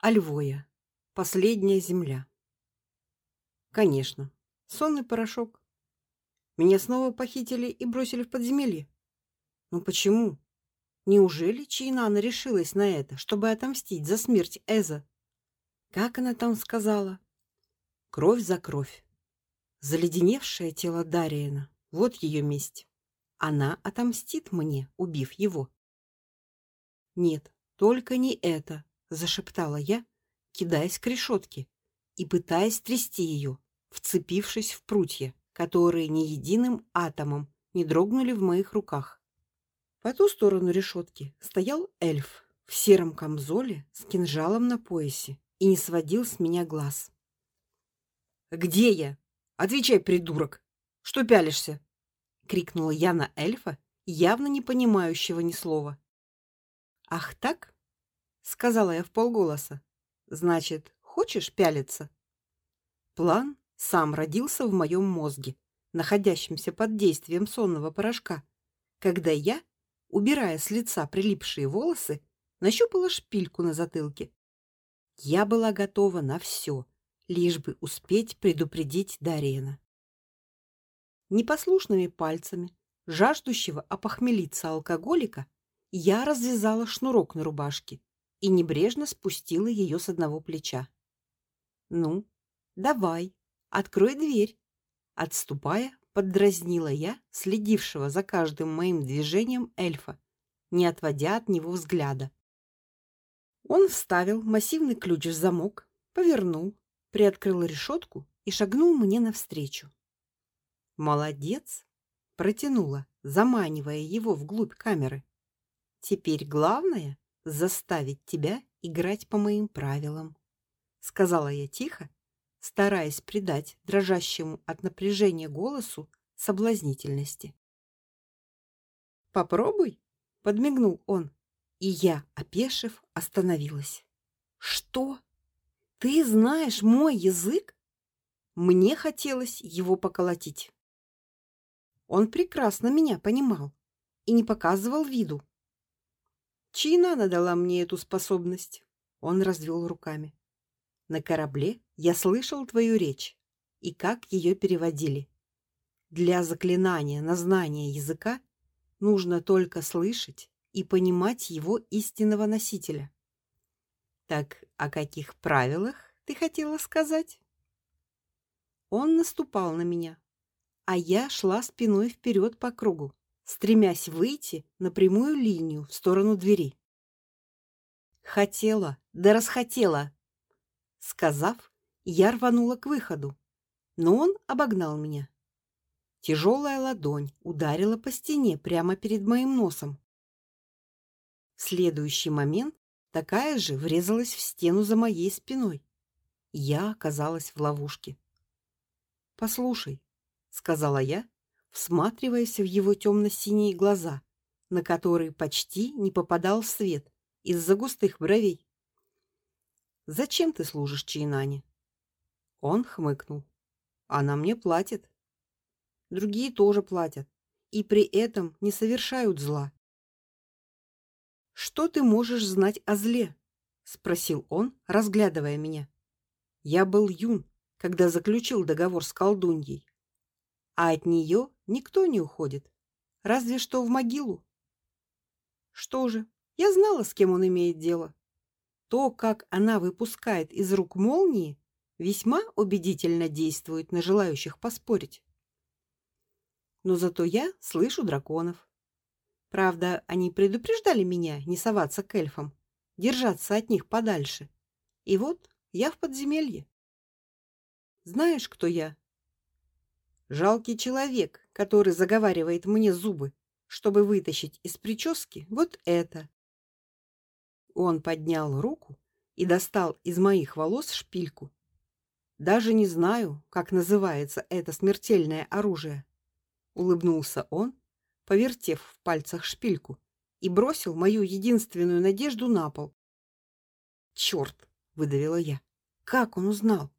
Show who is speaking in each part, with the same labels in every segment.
Speaker 1: Альвоя. Последняя земля. Конечно, сонный порошок. Меня снова похитили и бросили в подземелье. Но почему? Неужели Чайнана решилась на это, чтобы отомстить за смерть Эза? Как она там сказала? Кровь за кровь. Заледеневшее тело Дариена. Вот ее месть. Она отомстит мне, убив его. Нет, только не это, зашептала я, кидаясь к решетке и пытаясь трясти ее, вцепившись в прутья, которые ни единым атомом не дрогнули в моих руках. По ту сторону решетки стоял эльф в сером камзоле с кинжалом на поясе и не сводил с меня глаз. Где я? Отвечай, придурок. Что пялишься? крикнула я на эльфа, явно не понимающего ни слова. Ах, так? Сказала я вполголоса. Значит, хочешь пялиться? План сам родился в моем мозге, находящемся под действием сонного порошка, когда я, убирая с лица прилипшие волосы, нащупала шпильку на затылке. Я была готова на все, лишь бы успеть предупредить Дарена. Непослушными пальцами жаждущего опохмелиться алкоголика я развязала шнурок на рубашке и небрежно спустила ее с одного плеча. Ну, давай, открой дверь, отступая, поддразнила я следившего за каждым моим движением эльфа, не отводя от него взгляда. Он вставил массивный ключ в замок, повернул, приоткрыл решетку и шагнул мне навстречу. Молодец, протянула, заманивая его вглубь камеры. Теперь главное заставить тебя играть по моим правилам, сказала я тихо, стараясь придать дрожащему от напряжения голосу соблазнительности. Попробуй, подмигнул он, и я, опешив, остановилась. Что? Ты знаешь мой язык? Мне хотелось его поколотить. Он прекрасно меня понимал и не показывал виду, Чина надала мне эту способность. Он развел руками. На корабле я слышал твою речь и как ее переводили. Для заклинания на знание языка нужно только слышать и понимать его истинного носителя. Так о каких правилах ты хотела сказать? Он наступал на меня, а я шла спиной вперед по кругу стремясь выйти на прямую линию в сторону двери. Хотела, да расхотела, сказав, я рванула к выходу, но он обогнал меня. Тяжелая ладонь ударила по стене прямо перед моим носом. В следующий момент такая же врезалась в стену за моей спиной. Я оказалась в ловушке. Послушай, сказала я, всматриваясь в его темно-синие глаза, на которые почти не попадал свет из-за густых бровей. Зачем ты служишь Чайнане? Он хмыкнул. Она мне платит. Другие тоже платят, и при этом не совершают зла. Что ты можешь знать о зле? спросил он, разглядывая меня. Я был юн, когда заключил договор с колдуньей, а от нее никто не уходит, разве что в могилу. Что же, я знала, с кем он имеет дело. То, как она выпускает из рук молнии, весьма убедительно действует на желающих поспорить. Но зато я слышу драконов. Правда, они предупреждали меня не соваться к эльфам, держаться от них подальше. И вот я в подземелье. Знаешь, кто я? Жалкий человек, который заговаривает мне зубы, чтобы вытащить из прически вот это. Он поднял руку и достал из моих волос шпильку. Даже не знаю, как называется это смертельное оружие. Улыбнулся он, повертев в пальцах шпильку, и бросил мою единственную надежду на пол. Черт, выдавила я. Как он узнал?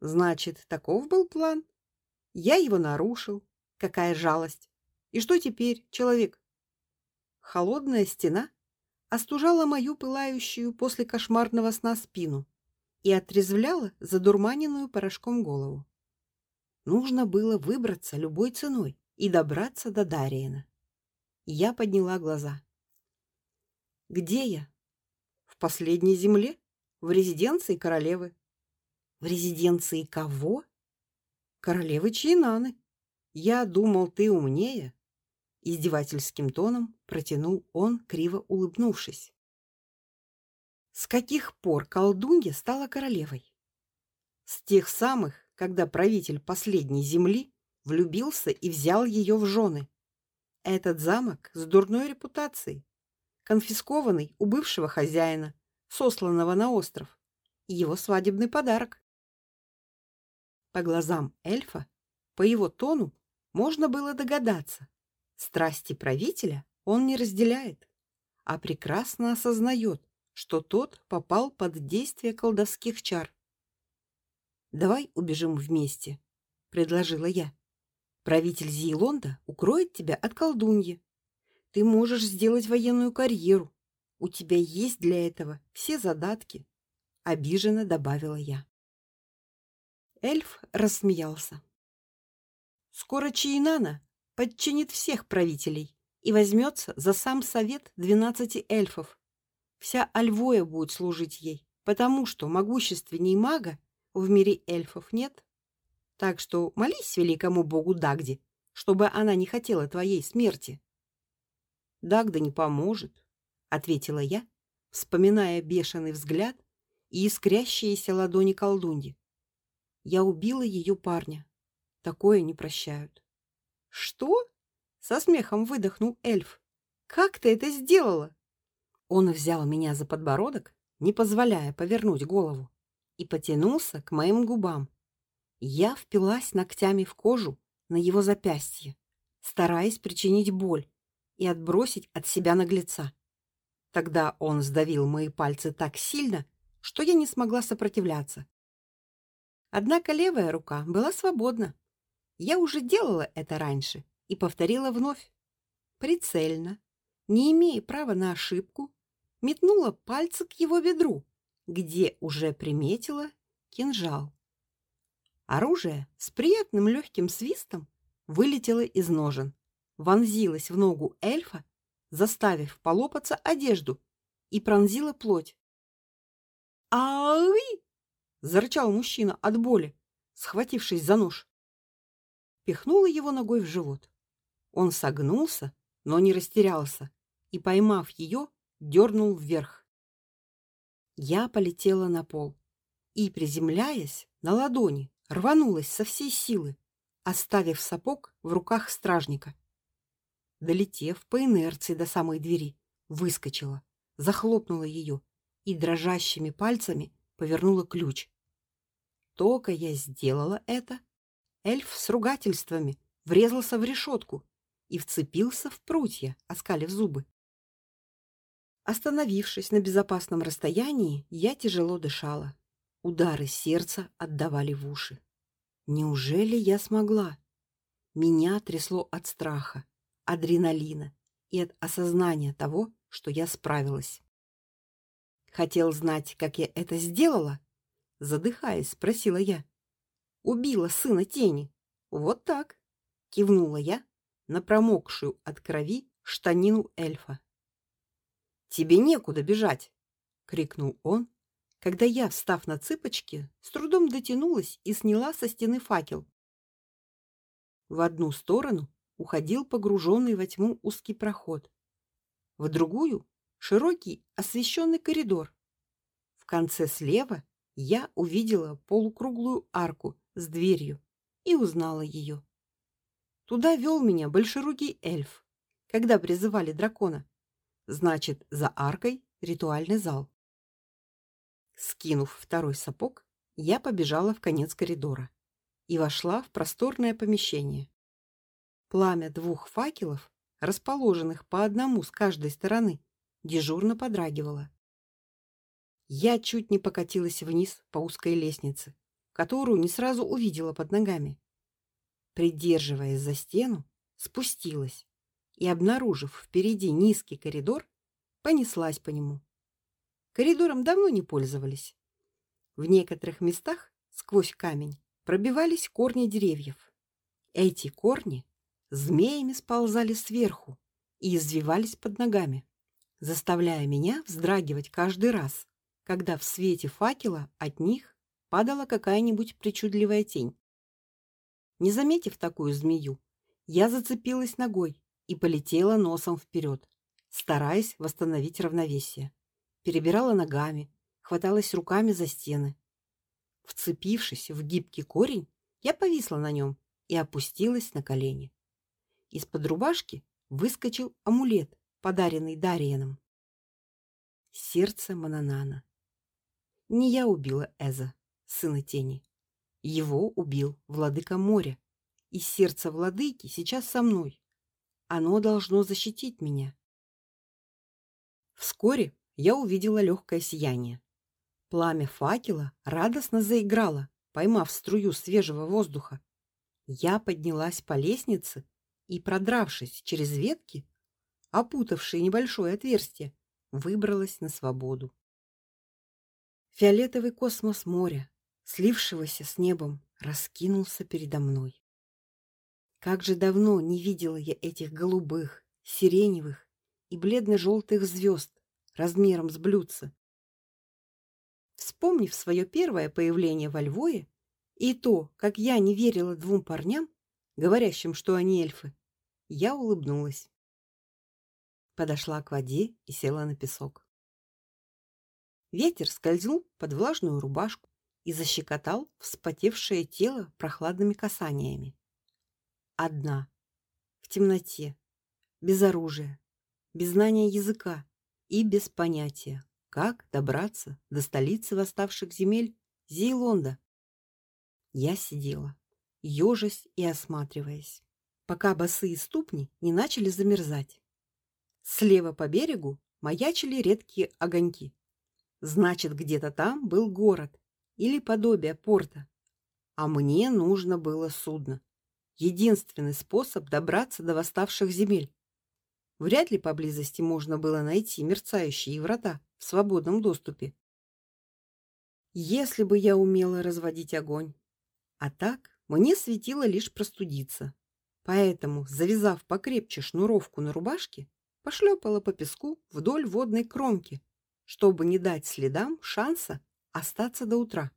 Speaker 1: Значит, таков был план. Я его нарушил. Какая жалость. И что теперь, человек? Холодная стена, остужала мою пылающую после кошмарного сна спину и отрезвляла задурманенную порошком голову. Нужно было выбраться любой ценой и добраться до Дариена. Я подняла глаза. Где я? В последней земле, в резиденции королевы. В резиденции кого? Королевы Чинаны. Я думал, ты умнее, издевательским тоном протянул он, криво улыбнувшись. С каких пор колдунья стала королевой? С тех самых, когда правитель последней земли влюбился и взял ее в жены. Этот замок с дурной репутацией, конфискованный у бывшего хозяина, сосланного на остров, его свадебный подарок. По глазам эльфа, по его тону можно было догадаться, страсти правителя он не разделяет, а прекрасно осознает, что тот попал под действие колдовских чар. Давай убежим вместе, предложила я. Правитель Зейлонда укроет тебя от колдуньи. Ты можешь сделать военную карьеру. У тебя есть для этого все задатки, обиженно добавила я. Эльф рассмеялся. Скоро Чиинана подчинит всех правителей и возьмется за сам совет двенадцати эльфов. Вся Альвоя будет служить ей, потому что могущественней мага в мире эльфов нет. Так что молись великому богу Дагде, чтобы она не хотела твоей смерти. Дагда не поможет, ответила я, вспоминая бешеный взгляд и искрящиеся ладони колдуньи. Я убила ее парня. Такое не прощают. Что? Со смехом выдохнул эльф. Как ты это сделала? Он взял меня за подбородок, не позволяя повернуть голову и потянулся к моим губам. Я впилась ногтями в кожу на его запястье, стараясь причинить боль и отбросить от себя наглеца. Тогда он сдавил мои пальцы так сильно, что я не смогла сопротивляться. Однако левая рука была свободна. Я уже делала это раньше и повторила вновь. Прицельно, не имея права на ошибку, метнула пальцы к его бедру где уже приметила кинжал. Оружие с приятным легким свистом вылетело из ножен, вонзилось в ногу эльфа, заставив полопаться одежду и пронзило плоть. «Ай!» — зарычал мужчина от боли, схватившись за нож. Пихнула его ногой в живот. Он согнулся, но не растерялся и, поймав ее, дернул вверх. Я полетела на пол и, приземляясь на ладони, рванулась со всей силы, оставив сапог в руках стражника. Долетев по инерции до самой двери, выскочила, захлопнула ее и дрожащими пальцами повернула ключ. Только я сделала это, эльф с ругательствами врезался в решетку и вцепился в прутья, оскалив зубы. Остановившись на безопасном расстоянии, я тяжело дышала. Удары сердца отдавали в уши. Неужели я смогла? Меня трясло от страха, адреналина и от осознания того, что я справилась. Хотел знать, как я это сделала? Задыхаясь, спросила я. Убила сына тени. Вот так, кивнула я на промокшую от крови штанину эльфа. Тебе некуда бежать, крикнул он, когда я, встав на цыпочки, с трудом дотянулась и сняла со стены факел. В одну сторону уходил погруженный во тьму узкий проход, в другую широкий освещенный коридор. В конце слева я увидела полукруглую арку с дверью и узнала ее. Туда вел меня большерукий эльф, когда призывали дракона. Значит, за аркой ритуальный зал. Скинув второй сапог, я побежала в конец коридора и вошла в просторное помещение. Пламя двух факелов, расположенных по одному с каждой стороны, дежурно подрагивало. Я чуть не покатилась вниз по узкой лестнице, которую не сразу увидела под ногами. Придерживаясь за стену, спустилась и, обнаружив впереди низкий коридор, понеслась по нему. Коридором давно не пользовались. В некоторых местах сквозь камень пробивались корни деревьев. Эти корни змеями сползали сверху и извивались под ногами, заставляя меня вздрагивать каждый раз, когда в свете факела от них падала какая-нибудь причудливая тень. Не заметив такую змею, я зацепилась ногой и полетела носом вперед, стараясь восстановить равновесие. Перебирала ногами, хваталась руками за стены. Вцепившись в гибкий корень, я повисла на нем и опустилась на колени. Из-под рубашки выскочил амулет, подаренный Дариеном. Сердце Мананана. Не я убила Эза сына тени. Его убил владыка моря, и сердце владыки сейчас со мной. Оно должно защитить меня. Вскоре я увидела легкое сияние. Пламя факела радостно заиграло, поймав струю свежего воздуха. Я поднялась по лестнице и, продравшись через ветки, опутавшие небольшое отверстие, выбралась на свободу. Фиолетовый космос моря слившегося с небом, раскинулся передо мной. Как же давно не видела я этих голубых, сиреневых и бледно-желтых звезд размером с блюдце. Вспомнив свое первое появление во Львове и то, как я не верила двум парням, говорящим, что они эльфы, я улыбнулась. Подошла к воде и села на песок. Ветер скользнул под влажную рубашку, и защекотал вспотевшее тело прохладными касаниями. Одна, в темноте, без оружия, без знания языка и без понятия, как добраться до столицы восставших земель Зейлонда. Я сидела, ежась и осматриваясь, пока босые ступни не начали замерзать. Слева по берегу маячили редкие огоньки. Значит, где-то там был город, или подобие порта. А мне нужно было судно. Единственный способ добраться до восставших земель. Вряд ли поблизости можно было найти мерцающие врата в свободном доступе. Если бы я умела разводить огонь. А так, мне светило лишь простудиться. Поэтому, завязав покрепче шнуровку на рубашке, пошлепала по песку вдоль водной кромки, чтобы не дать следам шанса остаться до утра.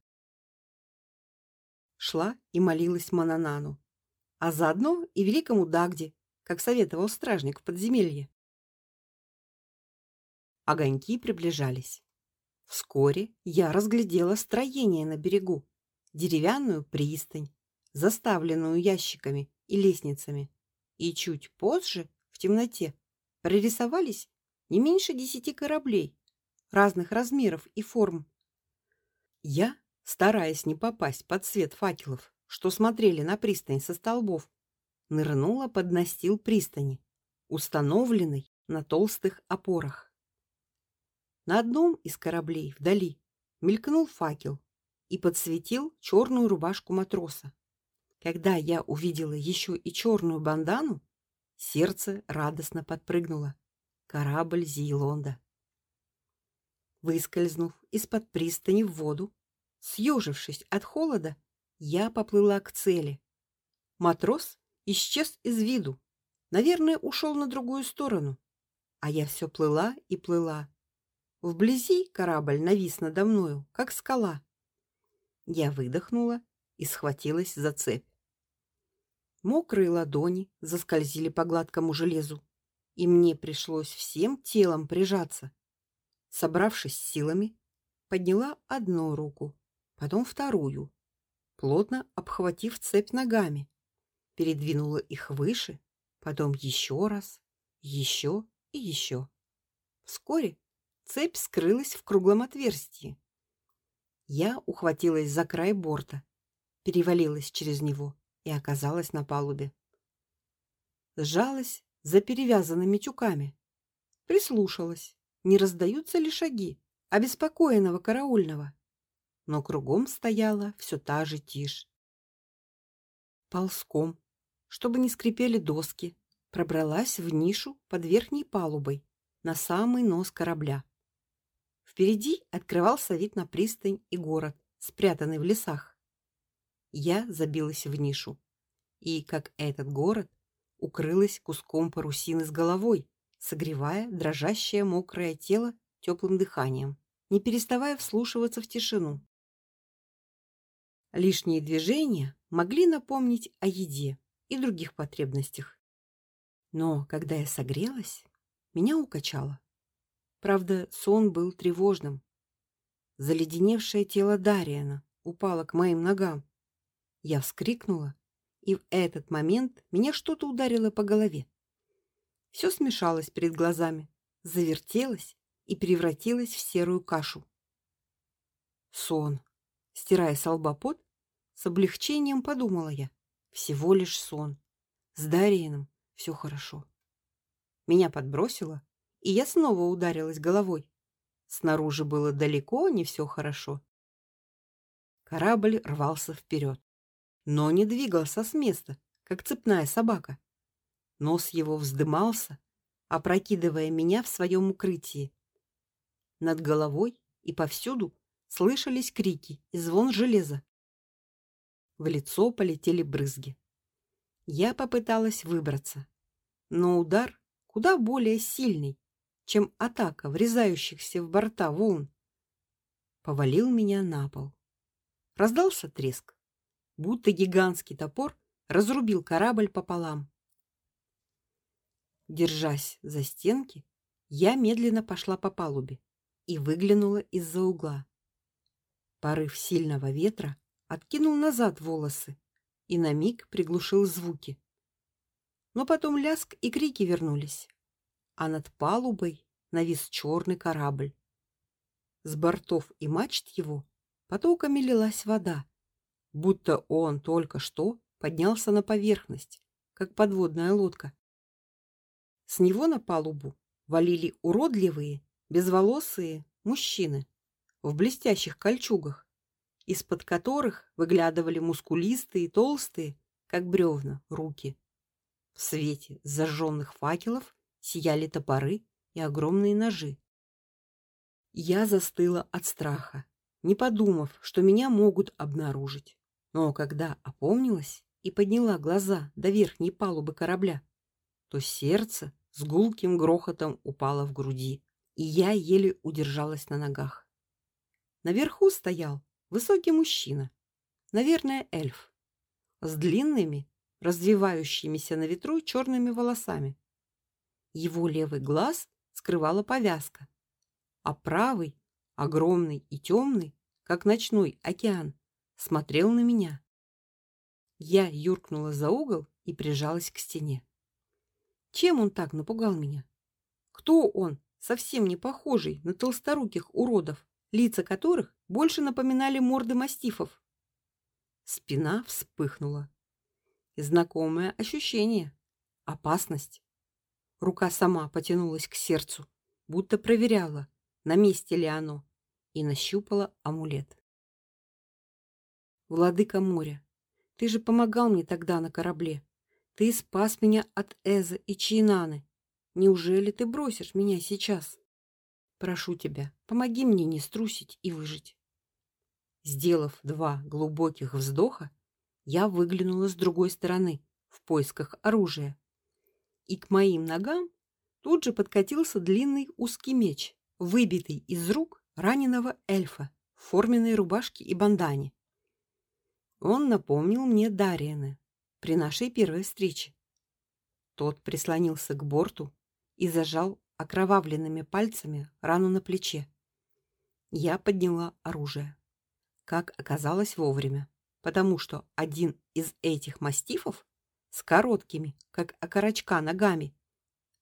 Speaker 1: Шла и молилась Мананану, а заодно и великому Дагде, как советовал стражник в подземелье. Огоньки приближались. Вскоре я разглядела строение на берегу, деревянную пристань, заставленную ящиками и лестницами, и чуть позже, в темноте, прорисовались не меньше десяти кораблей разных размеров и форм. Я, стараясь не попасть под свет факелов, что смотрели на пристань со столбов, нырнула под настил пристани, установленный на толстых опорах. На одном из кораблей вдали мелькнул факел и подсветил черную рубашку матроса. Когда я увидела еще и черную бандану, сердце радостно подпрыгнуло. Корабль Зейлонда. Выскользнув из-под пристани в воду, съежившись от холода, я поплыла к цели. Матрос исчез из виду. Наверное, ушел на другую сторону. А я все плыла и плыла. Вблизи корабль навис надо мною, как скала. Я выдохнула и схватилась за цепь. Мокрые ладони заскользили по гладкому железу, и мне пришлось всем телом прижаться. Собравшись силами, подняла одну руку, потом вторую, плотно обхватив цепь ногами, передвинула их выше, потом еще раз, еще и еще. Вскоре цепь скрылась в круглом отверстии. Я ухватилась за край борта, перевалилась через него и оказалась на палубе. Сжалась за перевязанными тюками, прислушалась, не раздаются ли шаги обеспокоенного караульного но кругом стояла все та же тишь. Ползком, чтобы не скрипели доски, пробралась в нишу под верхней палубой, на самый нос корабля. Впереди открывался вид на пристань и город, спрятанный в лесах. Я забилась в нишу и, как этот город, укрылась куском парусины с головой, согревая дрожащее мокрое тело теплым дыханием, не переставая вслушиваться в тишину. Лишние движения могли напомнить о еде и других потребностях. Но когда я согрелась, меня укачало. Правда, сон был тревожным. Заледеневшее тело Дариана упало к моим ногам. Я вскрикнула, и в этот момент меня что-то ударило по голове. Все смешалось перед глазами, завертелось и превратилось в серую кашу. Сон. Стирая с лба пот, с облегчением подумала я. Всего лишь сон. С Дариином все хорошо. Меня подбросило, и я снова ударилась головой. Снаружи было далеко не все хорошо. Корабль рвался вперед, но не двигался с места, как цепная собака. Нос его вздымался, опрокидывая меня в своем укрытии. Над головой и повсюду слышались крики и звон железа. В лицо полетели брызги. Я попыталась выбраться, но удар куда более сильный, чем атака врезающихся в борта волн. Повалил меня на пол. Раздался треск, будто гигантский топор разрубил корабль пополам. Держась за стенки, я медленно пошла по палубе и выглянула из-за угла. Порыв сильного ветра откинул назад волосы и на миг приглушил звуки. Но потом ляск и крики вернулись, а над палубой навис черный корабль. С бортов и мачт его потоками лилась вода, будто он только что поднялся на поверхность, как подводная лодка. С него на палубу валили уродливые, безволосые мужчины в блестящих кольчугах, из-под которых выглядывали мускулистые, толстые, как бревна, руки. В свете зажженных факелов сияли топоры и огромные ножи. Я застыла от страха, не подумав, что меня могут обнаружить. Но когда опомнилась и подняла глаза до верхней палубы корабля, то сердце с гулким грохотом упало в груди, и я еле удержалась на ногах. Наверху стоял высокий мужчина, наверное, эльф, с длинными, развивающимися на ветру черными волосами. Его левый глаз скрывала повязка, а правый, огромный и темный, как ночной океан, смотрел на меня. Я юркнула за угол и прижалась к стене. Чем он так напугал меня? Кто он, совсем не похожий на толсторуких уродов, лица которых больше напоминали морды мастифов? Спина вспыхнула. Знакомое ощущение опасность. Рука сама потянулась к сердцу, будто проверяла, на месте ли оно, и нащупала амулет. Владыка моря, ты же помогал мне тогда на корабле. Ты спас меня от Эза и Чинаны. Неужели ты бросишь меня сейчас? Прошу тебя, помоги мне не струсить и выжить. Сделав два глубоких вздоха, я выглянула с другой стороны в поисках оружия. И к моим ногам тут же подкатился длинный узкий меч, выбитый из рук раненого эльфа в форменной рубашке и бандане. Он напомнил мне Дариена, при нашей первой встрече. Тот прислонился к борту и зажал окровавленными пальцами рану на плече. Я подняла оружие. Как оказалось вовремя, потому что один из этих мастифов с короткими, как окорочка, ногами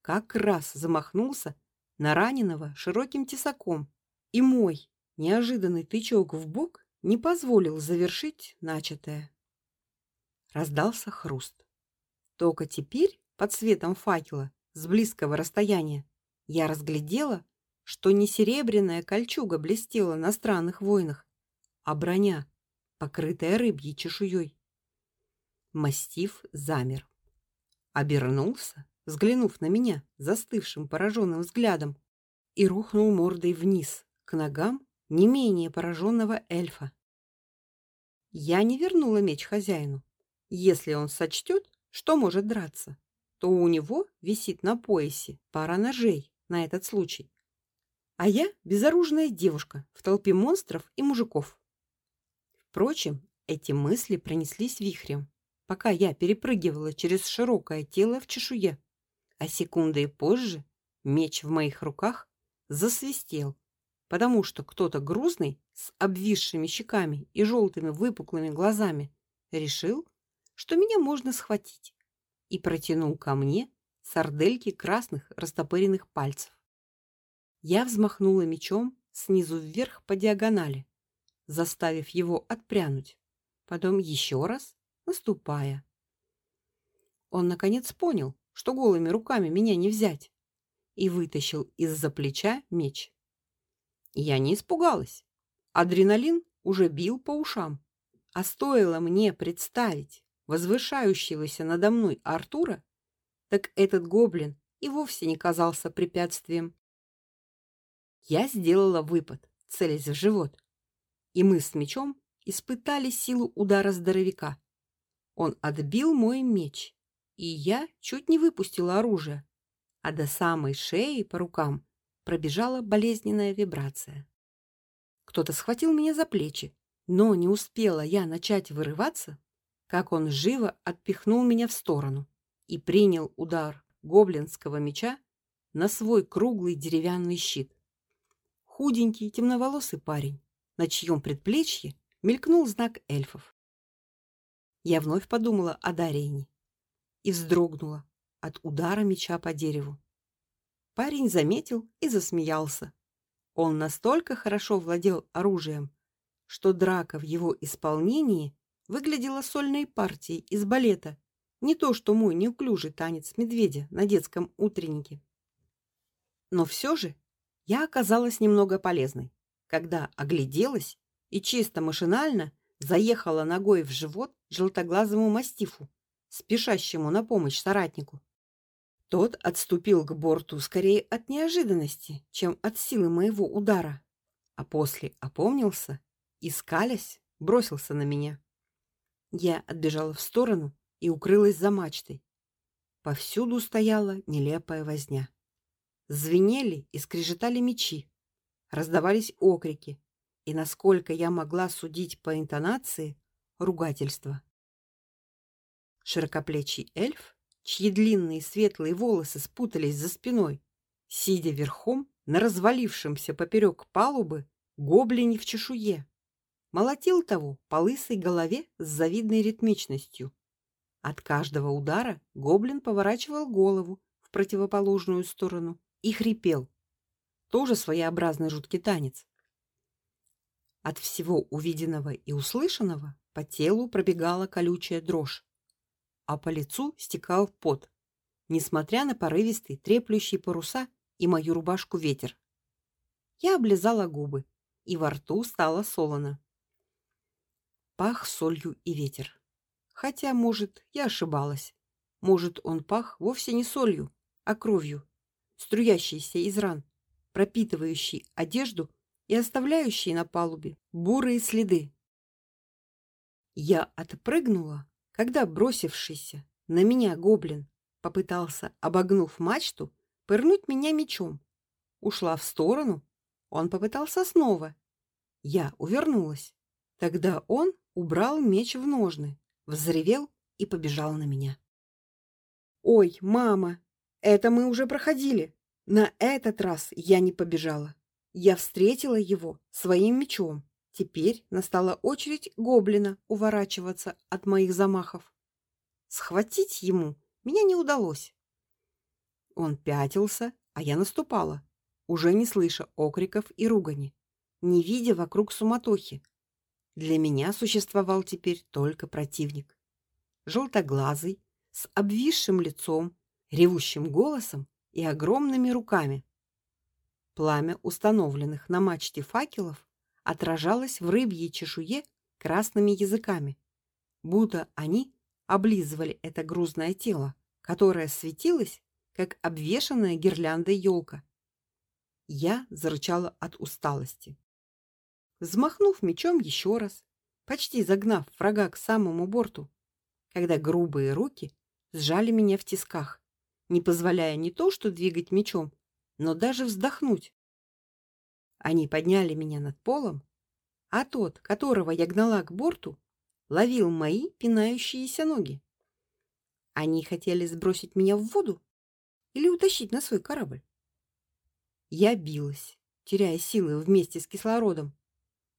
Speaker 1: как раз замахнулся на раненого широким тесаком, и мой неожиданный тычок в бок не позволил завершить начатое. Раздался хруст. Только теперь, под светом факела, с близкого расстояния, я разглядела, что не серебряная кольчуга блестела на странных войнах, а броня, покрытая рыбьей чешуей. Мастиф замер, обернулся взглянув на меня застывшим пораженным взглядом, и рухнул мордой вниз к ногам не менее пораженного эльфа. Я не вернула меч хозяину. Если он сочтет, что может драться, то у него висит на поясе пара ножей на этот случай. А я безоружная девушка в толпе монстров и мужиков. Впрочем, эти мысли пронеслись вихрем, пока я перепрыгивала через широкое тело в чешуе, а секундой позже меч в моих руках засвистел, потому что кто-то грузный с обвисшими щеками и желтыми выпуклыми глазами решил, что меня можно схватить, и протянул ко мне сардельки красных растопыренных пальцев. Я взмахнула мечом снизу вверх по диагонали, заставив его отпрянуть, потом еще раз, наступая. Он наконец понял, что голыми руками меня не взять, и вытащил из-за плеча меч. Я не испугалась. Адреналин уже бил по ушам, а стоило мне представить возвышающегося надо мной Артура, так этот гоблин и вовсе не казался препятствием. Я сделала выпад, целясь в живот, и мы с мечом испытали силу удара здоровяка. Он отбил мой меч, и я чуть не выпустила оружие, а до самой шеи по рукам пробежала болезненная вибрация. Кто-то схватил меня за плечи, но не успела я начать вырываться, как он живо отпихнул меня в сторону и принял удар гоблинского меча на свой круглый деревянный щит. Худенький, темноволосый парень, на чьем предплечье мелькнул знак эльфов. Я вновь подумала о Дарине и вздрогнула от удара меча по дереву. Парень заметил и засмеялся. Он настолько хорошо владел оружием, что драка в его исполнении выглядела сольной партией из балета, не то что мой неуклюжий танец медведя на детском утреннике. Но все же я оказалась немного полезной, когда огляделась и чисто машинально заехала ногой в живот желтоглазому мастифу, спешащему на помощь соратнику. Тот отступил к борту скорее от неожиданности, чем от силы моего удара, а после опомнился и скалясь бросился на меня. Я отбежала в сторону и укрылась за мачтой. Повсюду стояла нелепая возня. Звенели и скрежетали мечи, раздавались окрики, и насколько я могла судить по интонации, ругательства. Широкоплечий эльф, чьи длинные светлые волосы спутались за спиной, сидя верхом на развалившемся поперек палубы гоблине в чешуе, молотил того по лысой голове с завидной ритмичностью. От каждого удара гоблин поворачивал голову в противоположную сторону и хрипел. Тоже своеобразный жуткий танец. От всего увиденного и услышанного по телу пробегала колючая дрожь, а по лицу стекал пот, несмотря на порывистый треплющий паруса и мою рубашку ветер. Я облизала губы, и во рту стало солоно пах солью и ветер. Хотя, может, я ошибалась. Может, он пах вовсе не солью, а кровью, струящейся из ран, пропитывающей одежду и оставляющей на палубе бурые следы. Я отпрыгнула, когда бросившийся на меня гоблин попытался, обогнув мачту, пырнуть меня мечом. Ушла в сторону, он попытался снова. Я увернулась. Тогда он убрал меч в ножны, взревел и побежал на меня. Ой, мама, это мы уже проходили. На этот раз я не побежала. Я встретила его своим мечом. Теперь настала очередь гоблина уворачиваться от моих замахов. Схватить ему меня не удалось. Он пятился, а я наступала, уже не слыша окриков и ругани, не видя вокруг суматохи, для меня существовал теперь только противник. Желтоглазый, с обвисшим лицом, ревущим голосом и огромными руками. Пламя установленных на мачте факелов отражалось в рыбьей чешуе красными языками, будто они облизывали это грузное тело, которое светилось как обвешанная гирляндой елка. Я зарычала от усталости. Взмахнув мечом еще раз, почти загнав врага к самому борту, когда грубые руки сжали меня в тисках, не позволяя не то что двигать мечом, но даже вздохнуть. Они подняли меня над полом, а тот, которого я гнала к борту, ловил мои пинающиеся ноги. Они хотели сбросить меня в воду или утащить на свой корабль. Я билась, теряя силы вместе с кислородом,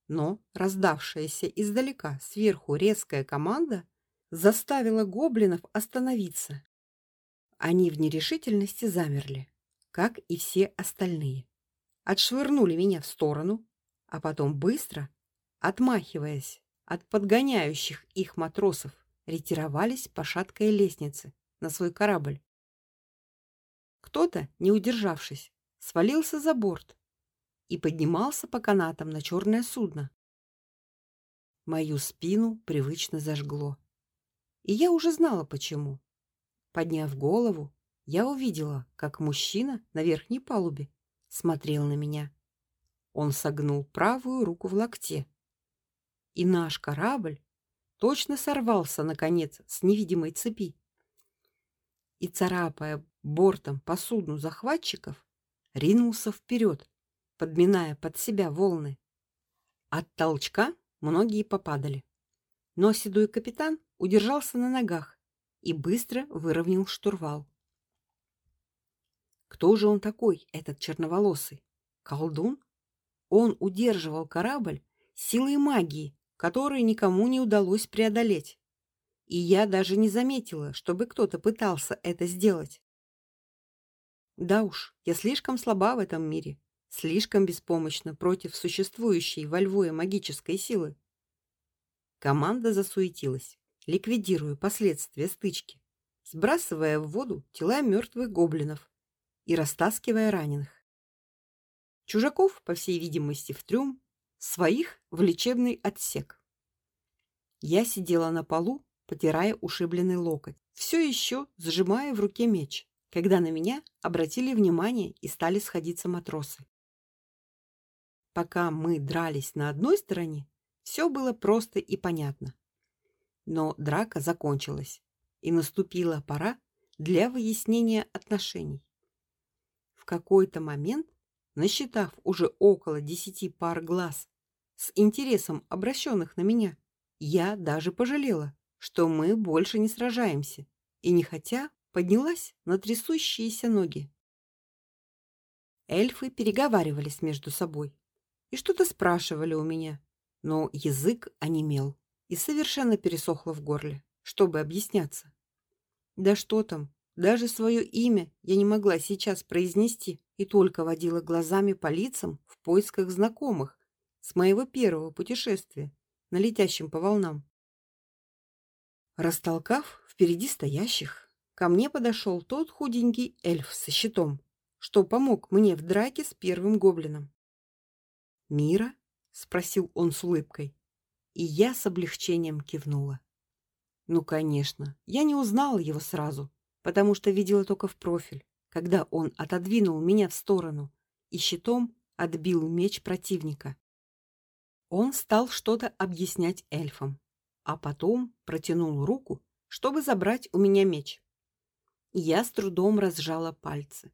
Speaker 1: но раздавшаяся издалека сверху резкая команда заставила гоблинов остановиться. Они в нерешительности замерли, как и все остальные. Отшвырнули меня в сторону, а потом быстро, отмахиваясь от подгоняющих их матросов, ретировались по шаткой лестнице на свой корабль. Кто-то, не удержавшись, свалился за борт и поднимался по канатам на черное судно. Мою спину привычно зажгло. И я уже знала почему. Подняв голову, я увидела, как мужчина на верхней палубе смотрел на меня. Он согнул правую руку в локте. И наш корабль точно сорвался наконец с невидимой цепи. И царапая бортом по судну захватчиков, ринулся вперед, подминая под себя волны. От толчка многие попадали. Но седой капитан удержался на ногах и быстро выровнял штурвал. Кто же он такой, этот черноволосый? Колдун? Он удерживал корабль силой магии, которую никому не удалось преодолеть. И я даже не заметила, чтобы кто-то пытался это сделать. Да уж, я слишком слаба в этом мире, слишком беспомощна против существующей во Львове магической силы. Команда засуетилась, ликвидируя последствия стычки, сбрасывая в воду тела мертвых гоблинов и растаскивая раненых. Чужаков, по всей видимости, в трюм, своих в лечебный отсек. Я сидела на полу, потирая ушибленный локоть, все еще сжимая в руке меч когда на меня обратили внимание и стали сходиться матросы. Пока мы дрались на одной стороне, все было просто и понятно. Но драка закончилась, и наступила пора для выяснения отношений. В какой-то момент, насчитав уже около десяти пар глаз с интересом обращенных на меня, я даже пожалела, что мы больше не сражаемся, и не хотя поднялась на трясущиеся ноги. Эльфы переговаривались между собой и что-то спрашивали у меня, но язык онемел и совершенно пересохло в горле, чтобы объясняться. Да что там, даже свое имя я не могла сейчас произнести и только водила глазами по лицам в поисках знакомых с моего первого путешествия на летящем по волнам. Растолкав впереди стоящих, Ко мне подошел тот худенький эльф со щитом, что помог мне в драке с первым гоблином. "Мира?" спросил он с улыбкой, и я с облегчением кивнула. Ну, конечно, я не узнала его сразу, потому что видела только в профиль, когда он отодвинул меня в сторону и щитом отбил меч противника. Он стал что-то объяснять эльфам, а потом протянул руку, чтобы забрать у меня меч. Я с трудом разжала пальцы.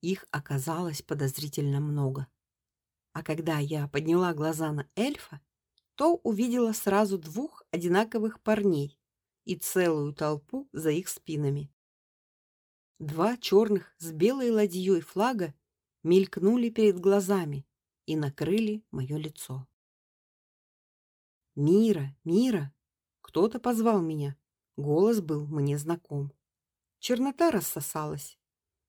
Speaker 1: Их оказалось подозрительно много. А когда я подняла глаза на эльфа, то увидела сразу двух одинаковых парней и целую толпу за их спинами. Два черных с белой ладьей флага мелькнули перед глазами и накрыли мое лицо. Мира, Мира, кто-то позвал меня. Голос был мне знаком. Чернота рассосалась,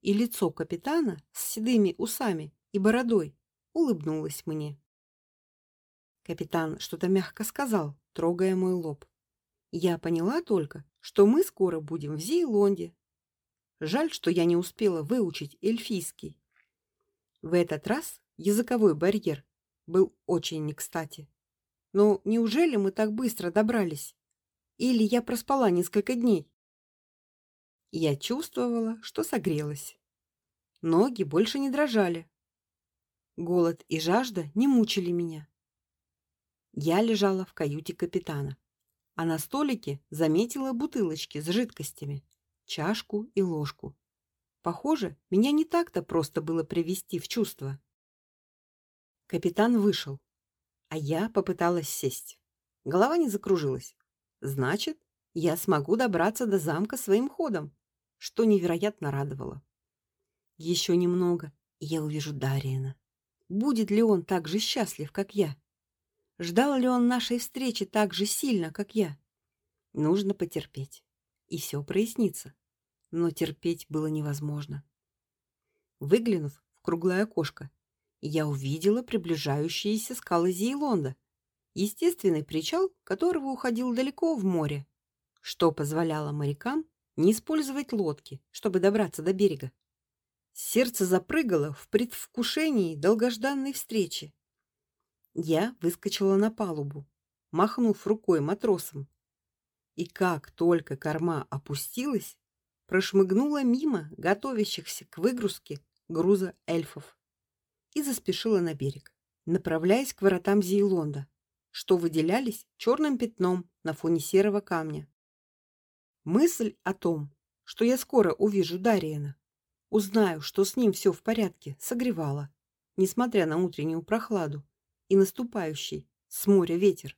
Speaker 1: и лицо капитана с седыми усами и бородой улыбнулось мне. Капитан что-то мягко сказал, трогая мой лоб. Я поняла только, что мы скоро будем в Зейлонде. Жаль, что я не успела выучить эльфийский. В этот раз языковой барьер был очень не кстати. Но неужели мы так быстро добрались? Или я проспала несколько дней? Я чувствовала, что согрелась. Ноги больше не дрожали. Голод и жажда не мучили меня. Я лежала в каюте капитана, а на столике заметила бутылочки с жидкостями, чашку и ложку. Похоже, меня не так-то просто было привести в чувство. Капитан вышел, а я попыталась сесть. Голова не закружилась. Значит, я смогу добраться до замка своим ходом, что невероятно радовало. Еще немного, и я увижу Дариена. Будет ли он так же счастлив, как я? Ждал ли он нашей встречи так же сильно, как я? Нужно потерпеть, и все прояснится. Но терпеть было невозможно. Выглянув в круглое окошко, я увидела приближающиеся скалы Зейлонда, естественный причал которого уходил далеко в море, что позволяло морякам не использовать лодки, чтобы добраться до берега. Сердце запрыгало в предвкушении долгожданной встречи. Я выскочила на палубу, махнув рукой матросам. И как только корма опустилась, прошмыгнула мимо готовящихся к выгрузке груза эльфов и заспешила на берег, направляясь к воротам Зейлонда, что выделялись черным пятном на фоне серого камня. Мысль о том, что я скоро увижу Дариена, узнаю, что с ним все в порядке, согревала, несмотря на утреннюю прохладу и наступающий с моря ветер.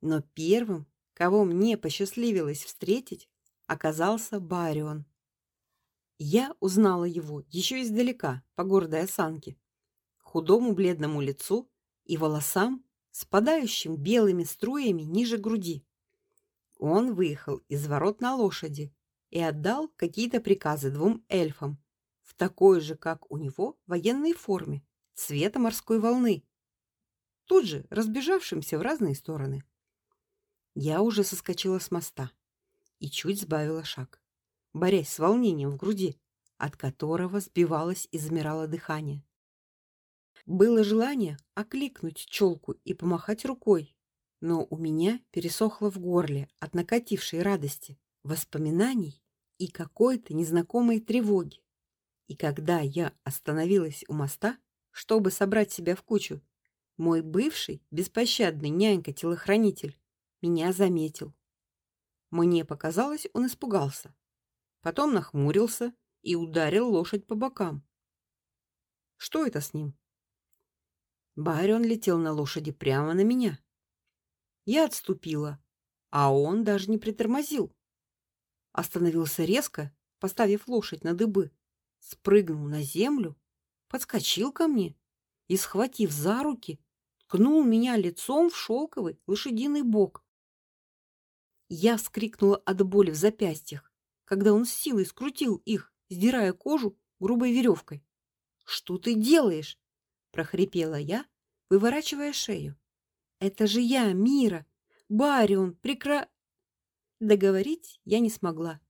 Speaker 1: Но первым, кого мне посчастливилось встретить, оказался Барион. Я узнала его еще издалека, по гордой осанке, худому бледному лицу и волосам, спадающим белыми струями ниже груди. Он выехал из ворот на лошади и отдал какие-то приказы двум эльфам в такой же, как у него, военной форме цвета морской волны тут же разбежавшимся в разные стороны. Я уже соскочила с моста и чуть сбавила шаг, борясь с волнением в груди, от которого сбивалось и замирало дыхание. Было желание окликнуть челку и помахать рукой, но у меня пересохло в горле от накатившей радости, воспоминаний и какой-то незнакомой тревоги. И когда я остановилась у моста, чтобы собрать себя в кучу, мой бывший, беспощадный нянька-телохранитель, меня заметил. Мне показалось, он испугался. Потом нахмурился и ударил лошадь по бокам. Что это с ним? Байрон летел на лошади прямо на меня. Я отступила, а он даже не притормозил. Остановился резко, поставив лошадь на дыбы, спрыгнул на землю, подскочил ко мне и, схватив за руки, ткнул меня лицом в шелковый лошадиный бок. Я вскрикнула от боли в запястьях, когда он с силой скрутил их, сдирая кожу грубой веревкой. "Что ты делаешь?" прохрипела я, выворачивая шею. "Это же я, Мира. Барион, прекра Договорить я не смогла,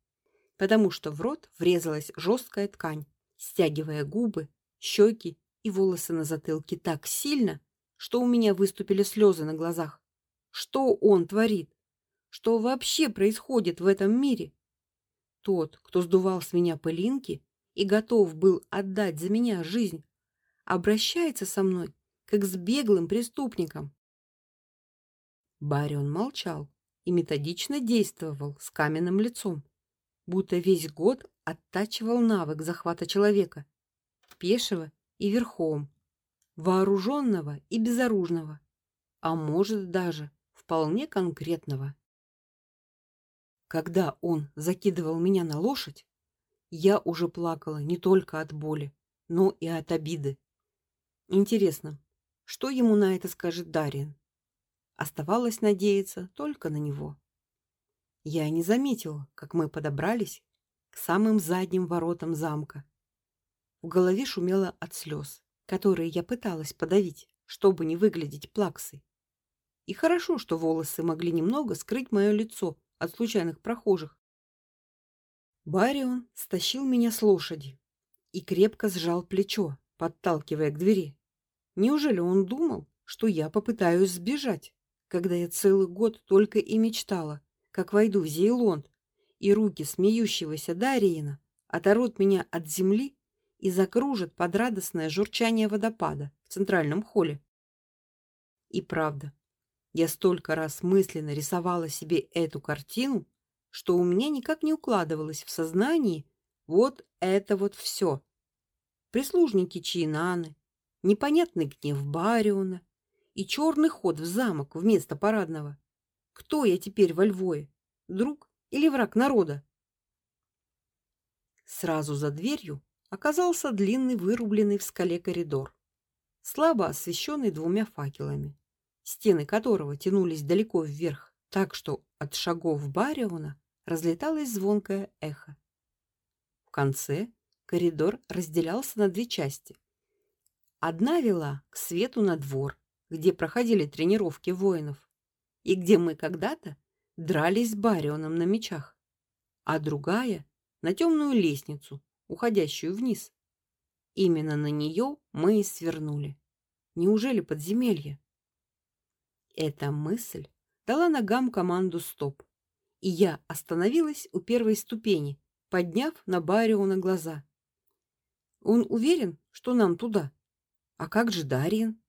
Speaker 1: потому что в рот врезалась жесткая ткань, стягивая губы, щеки и волосы на затылке так сильно, что у меня выступили слезы на глазах. Что он творит? Что вообще происходит в этом мире? Тот, кто сдувал с меня пылинки и готов был отдать за меня жизнь, обращается со мной как с беглым преступником. Барион молчал и методично действовал с каменным лицом, будто весь год оттачивал навык захвата человека, пешего и верхом, вооруженного и безоружного, а может даже вполне конкретного. Когда он закидывал меня на лошадь, я уже плакала не только от боли, но и от обиды. Интересно, что ему на это скажет Дариан? Оставалось надеяться только на него. Я не заметила, как мы подобрались к самым задним воротам замка. В голове шумело от слез которые я пыталась подавить, чтобы не выглядеть плаксой. И хорошо, что волосы могли немного скрыть мое лицо от случайных прохожих. Барион стащил меня с лошади и крепко сжал плечо, подталкивая к двери. Неужели он думал, что я попытаюсь сбежать, когда я целый год только и мечтала, как войду в Зейлонд и руки смеющегося Дариина оторвут меня от земли и закружат под радостное журчание водопада в центральном холле. И правда, я столько раз мысленно рисовала себе эту картину, что у меня никак не укладывалось в сознании вот это вот все. Прислужники Чиинаны, непонятный гнев Бариона и черный ход в замок вместо парадного. Кто я теперь во Львове? Друг или враг народа? Сразу за дверью оказался длинный вырубленный в скале коридор, слабо освещенный двумя факелами, стены которого тянулись далеко вверх, так что от шагов Бариона разлеталось звонкое эхо. В конце коридор разделялся на две части. Одна вела к свету на двор, где проходили тренировки воинов, и где мы когда-то дрались с Барионом на мечах, а другая на темную лестницу, уходящую вниз. Именно на нее мы и свернули. Неужели подземелье? Эта мысль дала ногам команду стоп, и я остановилась у первой ступени, подняв на Бариона глаза. Он уверен, что нам туда. А как же Дариен?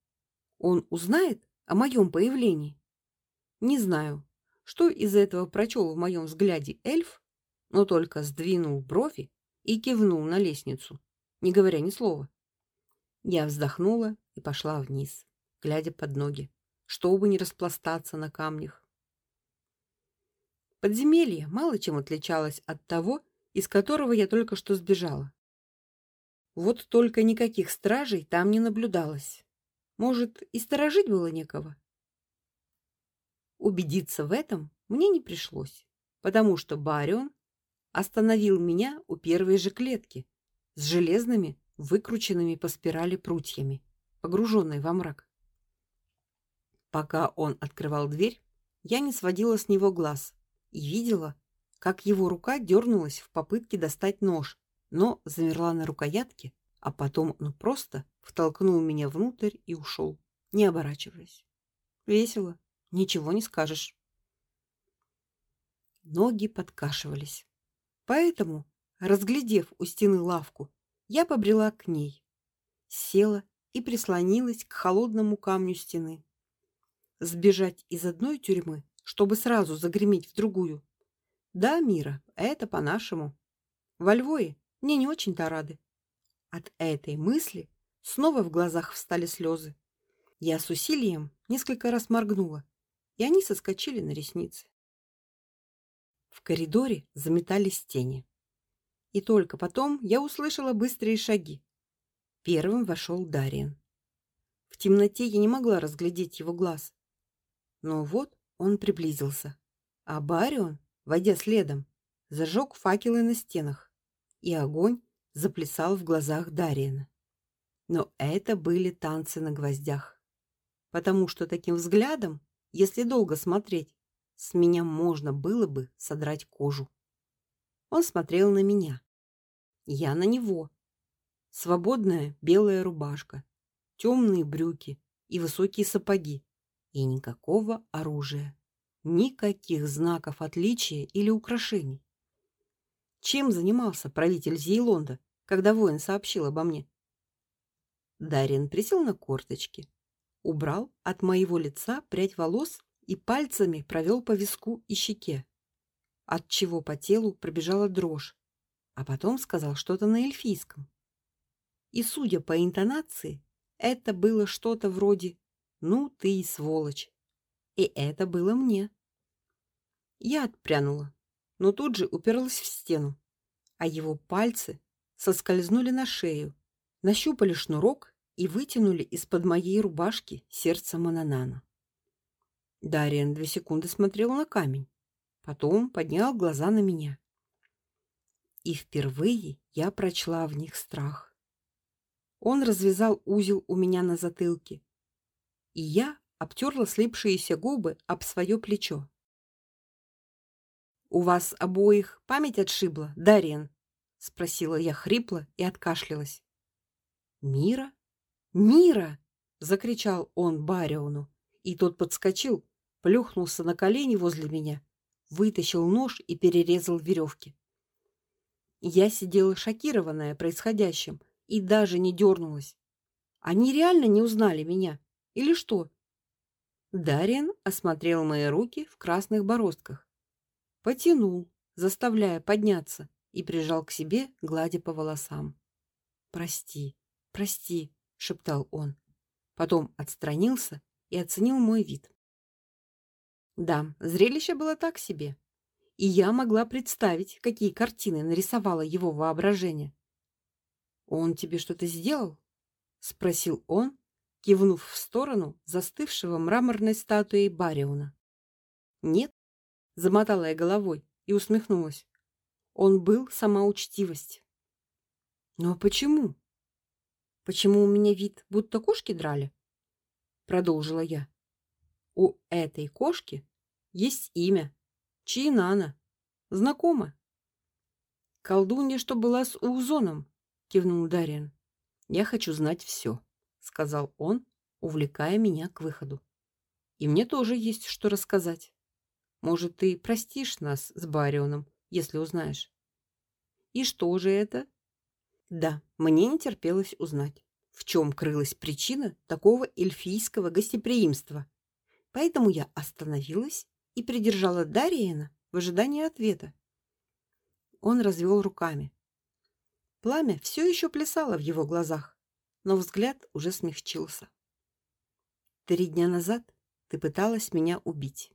Speaker 1: Он узнает о моем появлении? Не знаю, что из этого прочел в моем взгляде эльф, но только сдвинул брови и кивнул на лестницу, не говоря ни слова. Я вздохнула и пошла вниз, глядя под ноги, чтобы не распластаться на камнях. Подземелье мало чем отличалось от того, из которого я только что сбежала. Вот только никаких стражей там не наблюдалось. Может, и сторожить было некого. Убедиться в этом мне не пришлось, потому что Барион остановил меня у первой же клетки с железными, выкрученными по спирали прутьями, погруженной во мрак. Пока он открывал дверь, я не сводила с него глаз и видела, как его рука дернулась в попытке достать нож, но замерла на рукоятке, а потом он просто втолкнул меня внутрь и ушел, не оборачиваясь. Весело, ничего не скажешь. Ноги подкашивались. Поэтому, разглядев у стены лавку, я побрела к ней, села и прислонилась к холодному камню стены. Сбежать из одной тюрьмы, чтобы сразу загреметь в другую. Да, Мира, это по-нашему. Во Львове мне не очень-то рады. От этой мысли снова в глазах встали слезы. Я с усилием несколько раз моргнула, и они соскочили на ресницы. В коридоре заметались тени. И только потом я услышала быстрые шаги. Первым вошел Дариан. В темноте я не могла разглядеть его глаз. Но вот он приблизился, а Барион, войдя следом, зажег факелы на стенах и огонь заплясал в глазах Дариена. Но это были танцы на гвоздях. Потому что таким взглядом, если долго смотреть, с меня можно было бы содрать кожу. Он смотрел на меня. Я на него. Свободная белая рубашка, темные брюки и высокие сапоги. И никакого оружия. Никаких знаков отличия или украшений. Чем занимался правитель Зейлонда, когда воин сообщил обо мне? Дарин присел на корточки, убрал от моего лица прядь волос и пальцами провел по виску и щеке, от чего по телу пробежала дрожь, а потом сказал что-то на эльфийском. И, судя по интонации, это было что-то вроде «ну ты и сволочь». И это было мне. Я отпрянула но тут же уперлась в стену, а его пальцы соскользнули на шею, нащупали шнурок и вытянули из-под моей рубашки сердце Мананана. Дариан две секунды смотрел на камень, потом поднял глаза на меня. И впервые я прочла в них страх. Он развязал узел у меня на затылке, и я обтерла слипшиеся губы об свое плечо. У вас обоих память отшибла, Дарьян? спросила я хрипло и откашлялась. Мира? Мира! закричал он Бариону, и тот подскочил, плюхнулся на колени возле меня, вытащил нож и перерезал веревки. Я сидела шокированная происходящим и даже не дернулась. Они реально не узнали меня или что? Дариан осмотрел мои руки в красных бороздках, потянул, заставляя подняться, и прижал к себе, гладя по волосам. "Прости, прости", шептал он. Потом отстранился и оценил мой вид. Да, зрелище было так себе. И я могла представить, какие картины нарисовало его воображение. Он тебе что-то сделал? спросил он, кивнув в сторону застывшего мраморной статуи Бариона. Нет, замотала я головой и усмехнулась. Он был сама учтивость. Но почему? Почему у меня вид, будто кошки драли? продолжила я. У этой кошки есть имя Чинана. Знакомо? Колдунья, что была с Узоном, кивнул Дариан. Я хочу знать все, сказал он, увлекая меня к выходу. И мне тоже есть что рассказать. Может, ты простишь нас с Барионом, если узнаешь. И что же это? Да, мне не терпелось узнать, в чем крылась причина такого эльфийского гостеприимства. Поэтому я остановилась и придержала Дариена в ожидании ответа. Он развел руками. Пламя все еще плясало в его глазах, но взгляд уже смягчился. Три дня назад ты пыталась меня убить.